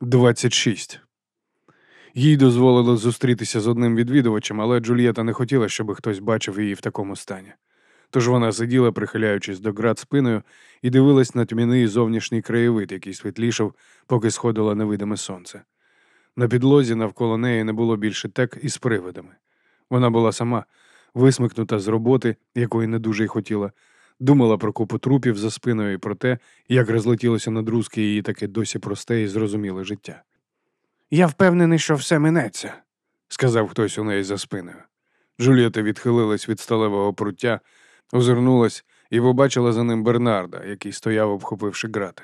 26. Їй дозволили зустрітися з одним відвідувачем, але Джульєта не хотіла, щоб хтось бачив її в такому стані. Тож вона сиділа, прихиляючись до град спиною, і дивилась на тьмяний зовнішній краєвид, який світлішав, поки сходило невидиме сонце. На підлозі навколо неї не було більше тек із привидами. Вона була сама, висмикнута з роботи, якої не дуже й хотіла, думала про купу трупів за спиною і про те, як розлетілося на друзки її таке досі просте і зрозуміле життя. Я впевнений, що все минеться, сказав хтось у неї за спиною. Джулієта відхилилась від сталевого пруття, озирнулась і побачила за ним Бернарда, який стояв, обхопивши грати.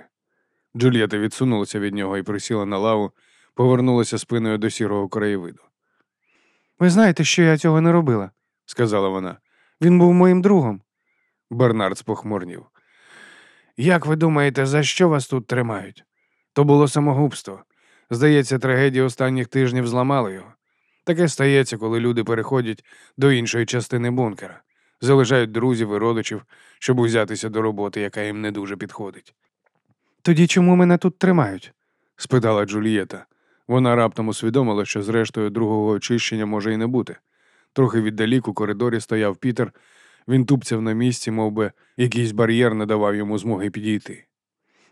Джульєта відсунулася від нього і присіла на лаву, повернулася спиною до сірого краєвиду. Ви знаєте, що я цього не робила, сказала вона. Він був моїм другом. Бернард спохмурнів. Як ви думаєте, за що вас тут тримають? То було самогубство. Здається, трагедія останніх тижнів зламала його. Таке стається, коли люди переходять до іншої частини бункера, залишають друзів і родичів, щоб узятися до роботи, яка їм не дуже підходить. Тоді чому мене тут тримають? спитала Джулієта. Вона раптом усвідомила, що зрештою другого очищення може і не бути. Трохи віддалік у коридорі стояв Пітер, він тупцяв на місці, мов би якийсь бар'єр не давав йому змоги підійти.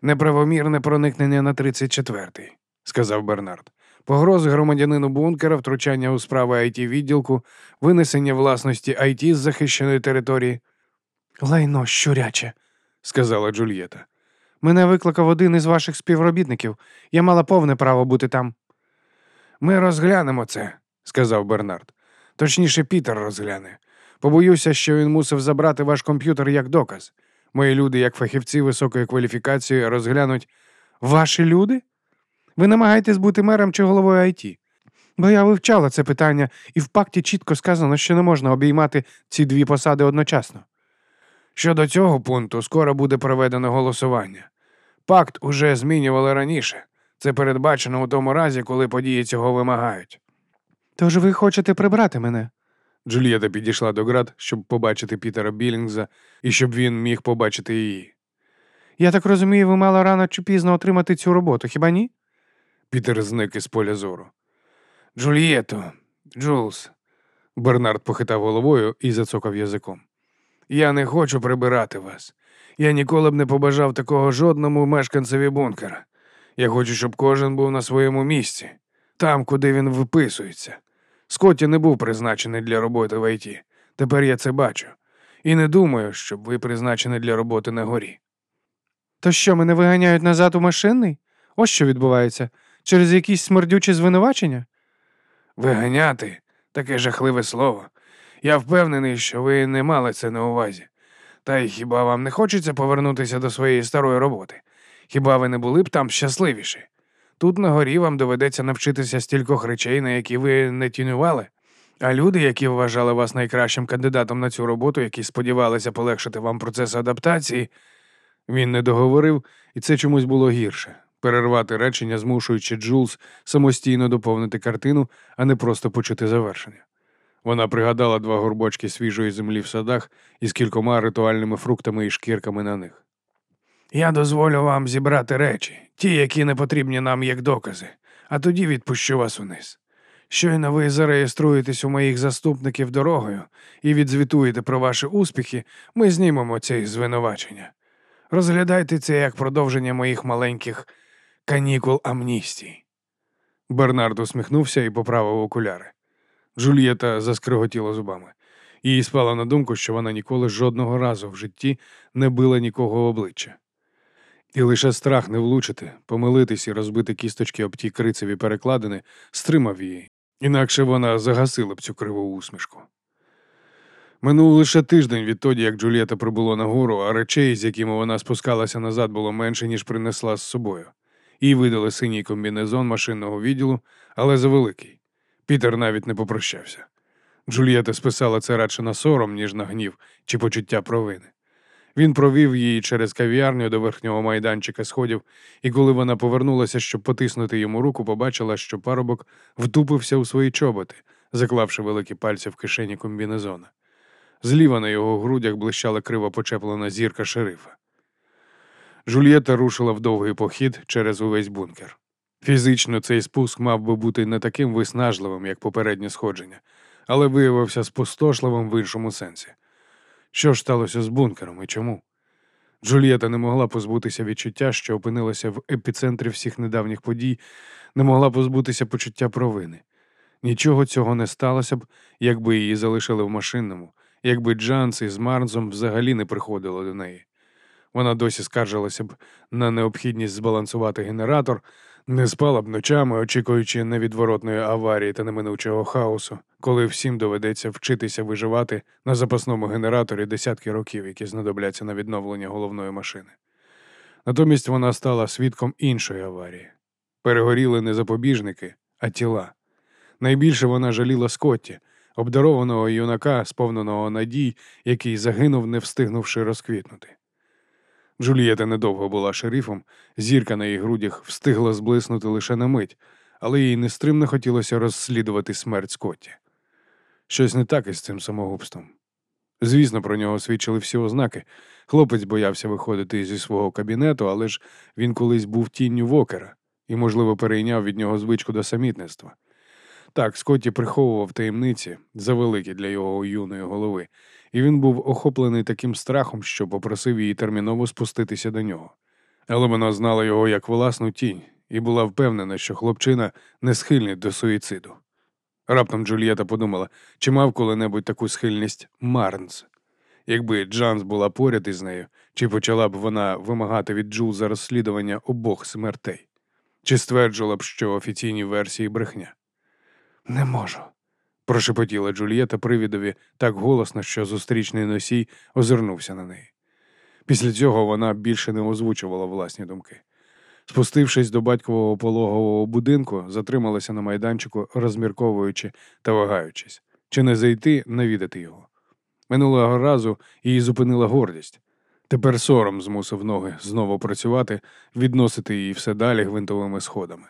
Неправомірне проникнення на 34-й, сказав Бернард. Погрози громадянину бункера, втручання у справи it відділку, винесення власності IT з захищеної території. Лайно щуряче, сказала Джульєта. Мене викликав один із ваших співробітників. Я мала повне право бути там. Ми розглянемо це, сказав Бернард. Точніше, Пітер розгляне. Побоюся, що він мусив забрати ваш комп'ютер як доказ. Мої люди, як фахівці високої кваліфікації, розглянуть ваші люди? Ви намагаєтесь бути мером чи головою IT? Бо я вивчала це питання, і в пакті чітко сказано, що не можна обіймати ці дві посади одночасно. Щодо цього пункту скоро буде проведено голосування. Пакт уже змінювали раніше. Це передбачено у тому разі, коли події цього вимагають. Тож ви хочете прибрати мене? Джульєта підійшла до ґрат, щоб побачити Пітера Білінгза і щоб він міг побачити її. Я так розумію, ви мали рано чи пізно отримати цю роботу, хіба ні? Пітер зник із поля зору. Джульєто, Джулс. Бернард похитав головою і зацокав язиком. Я не хочу прибирати вас. Я ніколи б не побажав такого жодному мешканцеві бункера. Я хочу, щоб кожен був на своєму місці, там, куди він виписується. Скотті не був призначений для роботи в ІТ. Тепер я це бачу. І не думаю, щоб ви призначені для роботи на горі. То що, мене виганяють назад у машинний? Ось що відбувається. Через якісь смердючі звинувачення? Виганяти таке жахливе слово. Я впевнений, що ви не мали це на увазі. Та й хіба вам не хочеться повернутися до своєї старої роботи? Хіба ви не були б там щасливіші? Тут на горі вам доведеться навчитися стількох речей, на які ви не тінювали. А люди, які вважали вас найкращим кандидатом на цю роботу, які сподівалися полегшити вам процес адаптації, він не договорив, і це чомусь було гірше перервати речення, змушуючи Джулс самостійно доповнити картину, а не просто почути завершення. Вона пригадала два горбочки свіжої землі в садах із кількома ритуальними фруктами і шкірками на них. Я дозволю вам зібрати речі, ті, які не потрібні нам як докази, а тоді відпущу вас униз. Щойно ви зареєструєтесь у моїх заступників дорогою і відзвітуєте про ваші успіхи, ми знімемо ці звинувачення. Розглядайте це як продовження моїх маленьких канікул амністії. Бернард усміхнувся і поправив окуляри. Джульєта заскриготіла зубами. Їй спала на думку, що вона ніколи жодного разу в житті не била нікого в обличчя. І лише страх не влучити, помилитись і розбити кісточки об ті крицеві перекладини стримав її, інакше вона загасила б цю криву усмішку. Минув лише тиждень відтоді, як Джульєта прибула на гору, а речей, з якими вона спускалася назад, було менше, ніж принесла з собою. Їй видали синій комбінезон машинного відділу, але завеликий. Пітер навіть не попрощався. Джульєта списала це радше на сором, ніж на гнів чи почуття провини. Він провів її через кав'ярню до верхнього майданчика сходів, і коли вона повернулася, щоб потиснути йому руку, побачила, що парубок втупився у свої чоботи, заклавши великі пальці в кишені комбінезона. Зліва на його грудях блищала криво почеплена зірка шерифа. Жульєта рушила в довгий похід через увесь бункер. Фізично цей спуск мав би бути не таким виснажливим, як попереднє сходження, але виявився спустошливим в іншому сенсі. Що ж сталося з бункером і чому? Джульєта не могла позбутися відчуття, що опинилася в епіцентрі всіх недавніх подій, не могла позбутися почуття провини. Нічого цього не сталося б, якби її залишили в машинному, якби Джанс із Марнзом взагалі не приходили до неї. Вона досі скаржилася б на необхідність збалансувати генератор, не спала б ночами, очікуючи невідворотної аварії та неминучого хаосу, коли всім доведеться вчитися виживати на запасному генераторі десятки років, які знадобляться на відновлення головної машини. Натомість вона стала свідком іншої аварії. Перегоріли не запобіжники, а тіла. Найбільше вона жаліла Скотті, обдарованого юнака, сповненого надій, який загинув, не встигнувши розквітнути. Джулієта недовго була шерифом, зірка на її грудях встигла зблиснути лише на мить, але їй нестримно хотілося розслідувати смерть Скотті. Щось не так із цим самогубством. Звісно, про нього свідчили всі ознаки. Хлопець боявся виходити зі свого кабінету, але ж він колись був тінню вокера і, можливо, перейняв від нього звичку до самітництва. Так, Скотті приховував таємниці завеликі для його юної голови, і він був охоплений таким страхом, що попросив її терміново спуститися до нього. Але вона знала його як власну тінь і була впевнена, що хлопчина не схильний до суїциду. Раптом Джульєта подумала, чи мав коли-небудь таку схильність Марнс. Якби Джанс була поряд із нею, чи почала б вона вимагати від Джул за розслідування обох смертей, чи стверджувала б, що офіційні версії брехня. Не можу, прошепотіла Джульєта привідові так голосно, що зустрічний носій озирнувся на неї. Після цього вона більше не озвучувала власні думки. Спустившись до батькового пологового будинку, затрималася на майданчику, розмірковуючи та вагаючись, чи не зайти навідати його. Минулого разу її зупинила гордість. Тепер сором змусив ноги знову працювати, відносити її все далі гвинтовими сходами.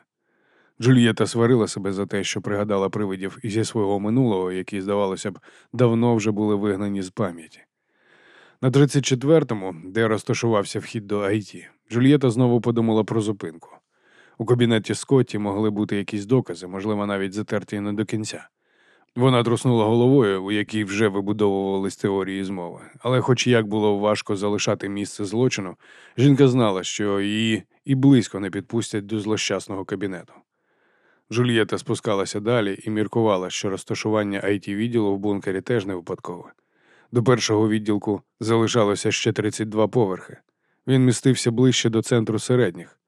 Джульєта сварила себе за те, що пригадала привидів зі свого минулого, які, здавалося б, давно вже були вигнані з пам'яті. На 34-му, де розташувався вхід до Айті, Джульєта знову подумала про зупинку. У кабінеті Скотті могли бути якісь докази, можливо, навіть затерті не до кінця. Вона труснула головою, у якій вже вибудовувались теорії змови, але, хоч як було важко залишати місце злочину, жінка знала, що її і близько не підпустять до злощасного кабінету. Жульєта спускалася далі і міркувала, що розташування it відділу в бункері теж не випадкове. До першого відділку залишалося ще 32 поверхи. Він містився ближче до центру середніх.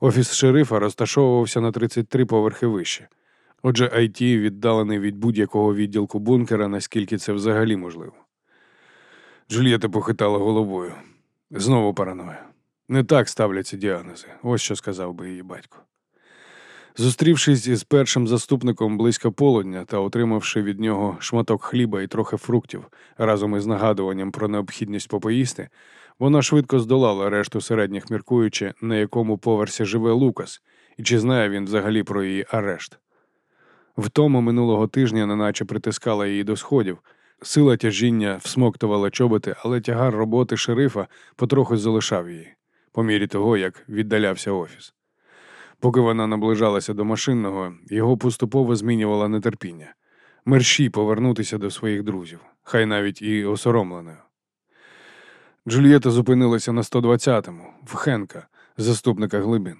Офіс шерифа розташовувався на 33 поверхи вище. Отже, IT віддалений від будь-якого відділку бункера, наскільки це взагалі можливо. Джульєта похитала головою. Знову параноя. Не так ставляться діагнози. Ось що сказав би її батько. Зустрівшись із першим заступником близько полудня та отримавши від нього шматок хліба і трохи фруктів разом із нагадуванням про необхідність попоїсти, вона швидко здолала решту середніх, міркуючи, на якому поверсі живе Лукас, і чи знає він взагалі про її арешт. Втому минулого тижня неначе притискала її до сходів. Сила тяжіння всмоктувала чоботи, але тягар роботи шерифа потроху залишав її, по мірі того, як віддалявся офіс. Поки вона наближалася до машинного, його поступово змінювало нетерпіння. Мерщій повернутися до своїх друзів, хай навіть і осоромленою. Джульєта зупинилася на 120-му, в Хенка, заступника глибин.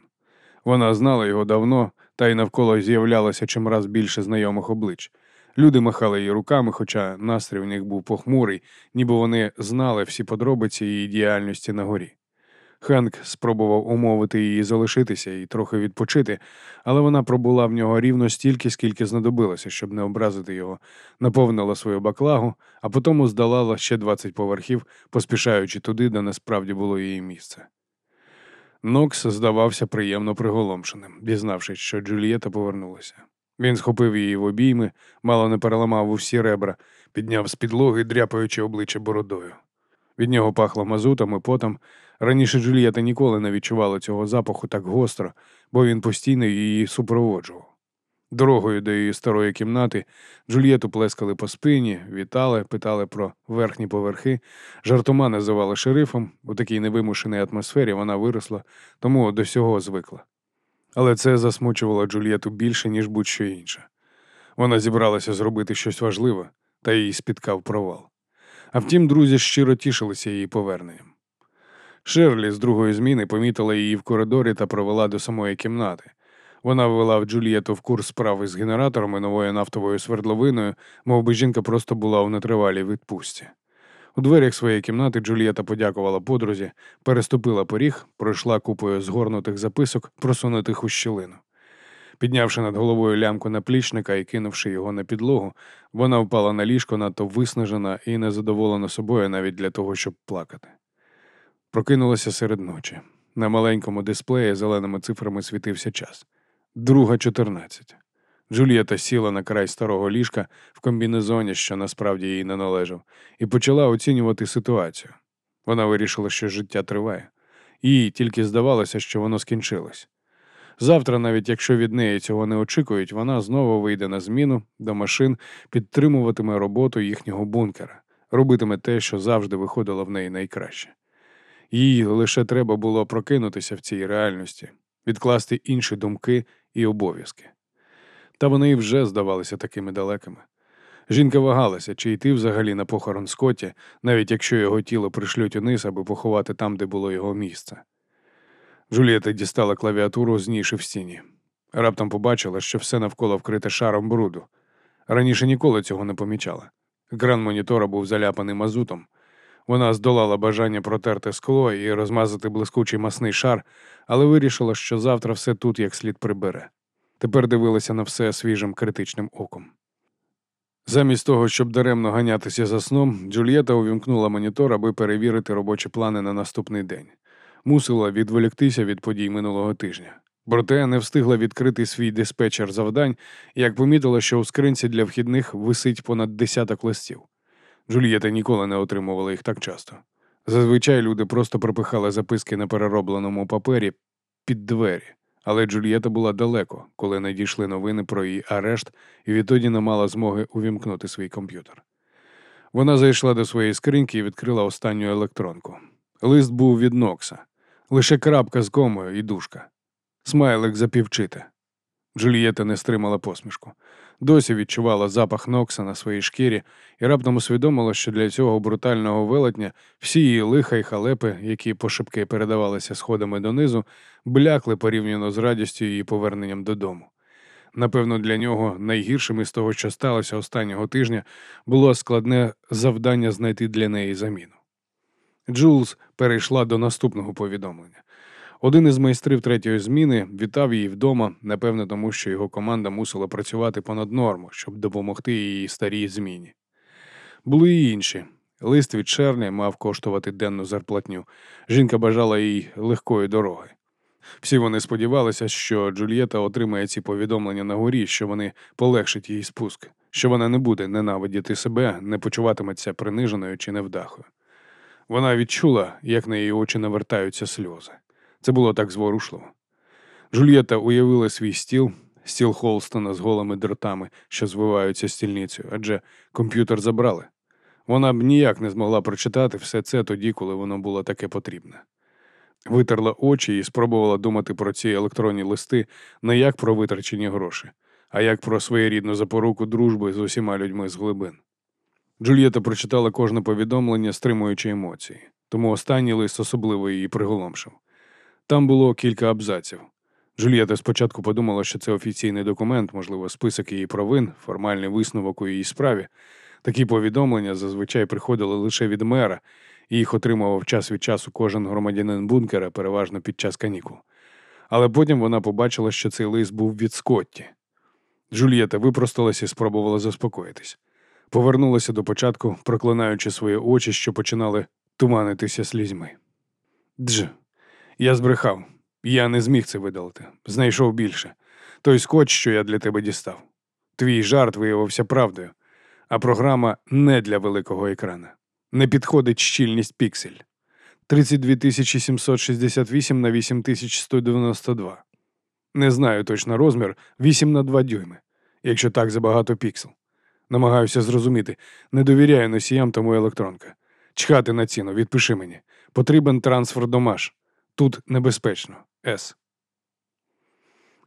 Вона знала його давно, та й навколо з'являлося чимраз більше знайомих облич. Люди махали її руками, хоча настрій у них був похмурий, ніби вони знали всі подробиці її діяльності на горі. Хенк спробував умовити її залишитися і трохи відпочити, але вона пробула в нього рівно стільки, скільки знадобилося, щоб не образити його, наповнила свою баклагу, а потім здолала ще 20 поверхів, поспішаючи туди, де насправді було її місце. Нокс здавався приємно приголомшеним, дізнавшись, що Джулієта повернулася. Він схопив її в обійми, мало не переламав усі ребра, підняв з підлоги, дряпаючи обличчя бородою. Від нього пахло мазутом і потом. Раніше Джулієта ніколи не відчувала цього запаху так гостро, бо він постійно її супроводжував. Дорогою до її старої кімнати Джульєту плескали по спині, вітали, питали про верхні поверхи, жартома називали шерифом. У такій невимушеній атмосфері вона виросла, тому до всього звикла. Але це засмучувало Джульєту більше, ніж будь-що інше. Вона зібралася зробити щось важливе, та її спіткав провал. А втім, друзі щиро тішилися її поверненням. Шерлі з другої зміни помітила її в коридорі та провела до самої кімнати. Вона ввела в Джульєту в курс справи з генератором і новою нафтовою свердловиною, мов би жінка просто була у нетривалій відпустці. У дверях своєї кімнати Джульєта подякувала подрузі, переступила поріг, пройшла купою згорнутих записок, просунутих у щілину. Піднявши над головою лямку наплічника і кинувши його на підлогу, вона впала на ліжко надто виснажена і незадоволена собою навіть для того, щоб плакати. Прокинулася серед ночі. На маленькому дисплеї зеленими цифрами світився час. Друга чотирнадцять. Джулієта сіла на край старого ліжка в комбінезоні, що насправді їй не належав, і почала оцінювати ситуацію. Вона вирішила, що життя триває. Їй тільки здавалося, що воно скінчилось. Завтра, навіть якщо від неї цього не очікують, вона знову вийде на зміну до машин, підтримуватиме роботу їхнього бункера, робитиме те, що завжди виходило в неї найкраще. Їй лише треба було прокинутися в цій реальності, відкласти інші думки і обов'язки. Та вони і вже здавалися такими далекими. Жінка вагалася, чи йти взагалі на похорон Скотті, навіть якщо його тіло пришлють униз, аби поховати там, де було його місце. Джулієта дістала клавіатуру з ніші в стіні. Раптом побачила, що все навколо вкрите шаром бруду. Раніше ніколи цього не помічала. Гран монітора був заляпаний мазутом. Вона здолала бажання протерти скло і розмазати блискучий масний шар, але вирішила, що завтра все тут як слід прибере. Тепер дивилася на все свіжим критичним оком. Замість того, щоб даремно ганятися за сном, Джульєта увімкнула монітор, аби перевірити робочі плани на наступний день. Мусила відволіктися від подій минулого тижня. Проте не встигла відкрити свій диспетчер завдань, як помітила, що у скринці для вхідних висить понад десяток листів. Джульєта ніколи не отримувала їх так часто. Зазвичай люди просто пропихали записки на переробленому папері під двері, але Джульєта була далеко, коли надійшли новини про її арешт, і відтоді не мала змоги увімкнути свій комп'ютер. Вона зайшла до своєї скриньки і відкрила останню електронку. Лист був від Нокса, лише крапка з комою і дужка. Смайлик запівчити. Джульєта не стримала посмішку. Досі відчувала запах Нокса на своїй шкірі і раптом усвідомила, що для цього брутального велетня всі її лиха й халепи, які пошепки передавалися сходами донизу, блякли порівняно з радістю її поверненням додому. Напевно, для нього найгіршим із того, що сталося останнього тижня, було складне завдання знайти для неї заміну. Джулс перейшла до наступного повідомлення. Один із майстрів третьої зміни вітав її вдома, напевне, тому що його команда мусила працювати понад норму, щоб допомогти її старій зміні. Були й інші. Лист від Шерні мав коштувати денну зарплатню. Жінка бажала їй легкої дороги. Всі вони сподівалися, що Джульєта отримає ці повідомлення на горі, що вони полегшать їй спуск, що вона не буде ненавидіти себе, не почуватиметься приниженою чи невдахою. Вона відчула, як на її очі навертаються сльози. Це було так зворушливо. Джульєта уявила свій стіл, стіл Холстона з голими дротами, що звиваються стільницею, адже комп'ютер забрали. Вона б ніяк не змогла прочитати все це тоді, коли воно було таке потрібне. Витерла очі і спробувала думати про ці електронні листи не як про витрачені гроші, а як про своєрідну запоруку дружби з усіма людьми з глибин. Джульєта прочитала кожне повідомлення, стримуючи емоції, тому останній лист особливо її приголомшив. Там було кілька абзаців. Джульєта спочатку подумала, що це офіційний документ, можливо, список її провин, формальний висновок у її справі. Такі повідомлення зазвичай приходили лише від мера, і їх отримував час від часу кожен громадянин бункера, переважно під час канікул. Але потім вона побачила, що цей лист був від Скотті. Джульєта випросталася і спробувала заспокоїтись. Повернулася до початку, проклинаючи свої очі, що починали туманитися слізьми. Дж. Я збрехав. Я не зміг це видалити. Знайшов більше. Той скотч, що я для тебе дістав. Твій жарт виявився правдою, а програма не для великого екрана. Не підходить щільність піксель. 32 768 на 8192. Не знаю точно розмір 8 на 2 дюйми, якщо так забагато піксел. Намагаюся зрозуміти, не довіряю носіям тому електронка. Чхати на ціну, відпиши мені. Потрібен трансфер до Маш. Тут небезпечно. С.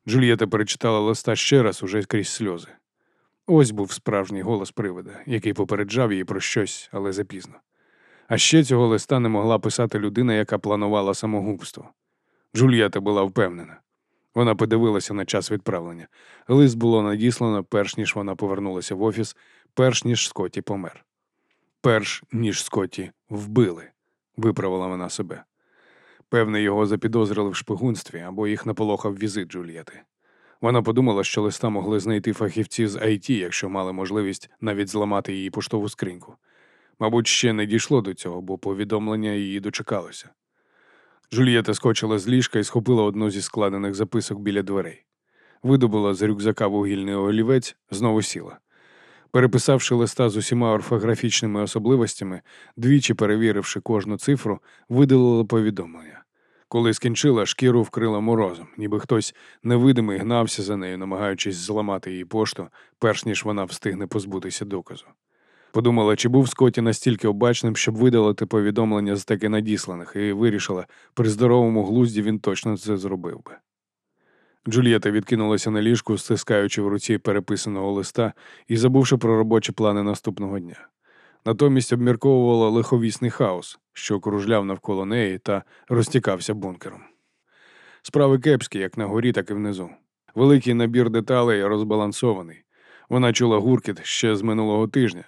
Джульєта перечитала листа ще раз уже крізь сльози. Ось був справжній голос привида, який попереджав її про щось, але запізно. А ще цього листа не могла писати людина, яка планувала самогубство. Джульєта була впевнена. Вона подивилася на час відправлення. Лист було надіслано, перш ніж вона повернулася в офіс, перш ніж Скотті помер. Перш ніж Скотті вбили, виправила вона себе. Певне, його запідозрили в шпигунстві або їх наполохав візит Джульєти. Вона подумала, що листа могли знайти фахівці з IT, якщо мали можливість навіть зламати її поштову скриньку. Мабуть, ще не дійшло до цього, бо повідомлення її дочекалося. Джульєта скочила з ліжка і схопила одну зі складених записок біля дверей. Видобула з рюкзака вугільний олівець, знову сіла. Переписавши листа з усіма орфографічними особливостями, двічі перевіривши кожну цифру, видалила повідомлення. Коли скінчила, шкіру вкрила морозом, ніби хтось невидимий гнався за нею, намагаючись зламати її пошту, перш ніж вона встигне позбутися доказу. Подумала, чи був Скотті настільки обачним, щоб видалити повідомлення з таки надісланих, і вирішила, при здоровому глузді він точно це зробив би. Джульєта відкинулася на ліжку, стискаючи в руці переписаного листа і забувши про робочі плани наступного дня. Натомість обмірковувала лиховісний хаос, що кружляв навколо неї та розтікався бункером. Справи кепські, як на горі, так і внизу. Великий набір деталей розбалансований. Вона чула гуркіт ще з минулого тижня.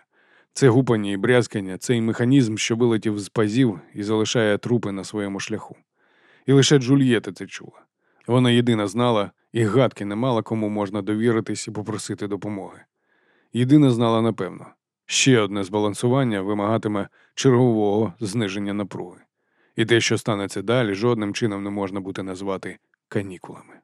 Це гупання і брязкання, цей механізм, що вилетів з пазів і залишає трупи на своєму шляху. І лише Джульєта це чула. Вона єдина знала і гадки не мала, кому можна довіритись і попросити допомоги. Єдина знала напевно, ще одне збалансування вимагатиме чергового зниження напруги. І те, що станеться далі, жодним чином не можна буде назвати канікулами.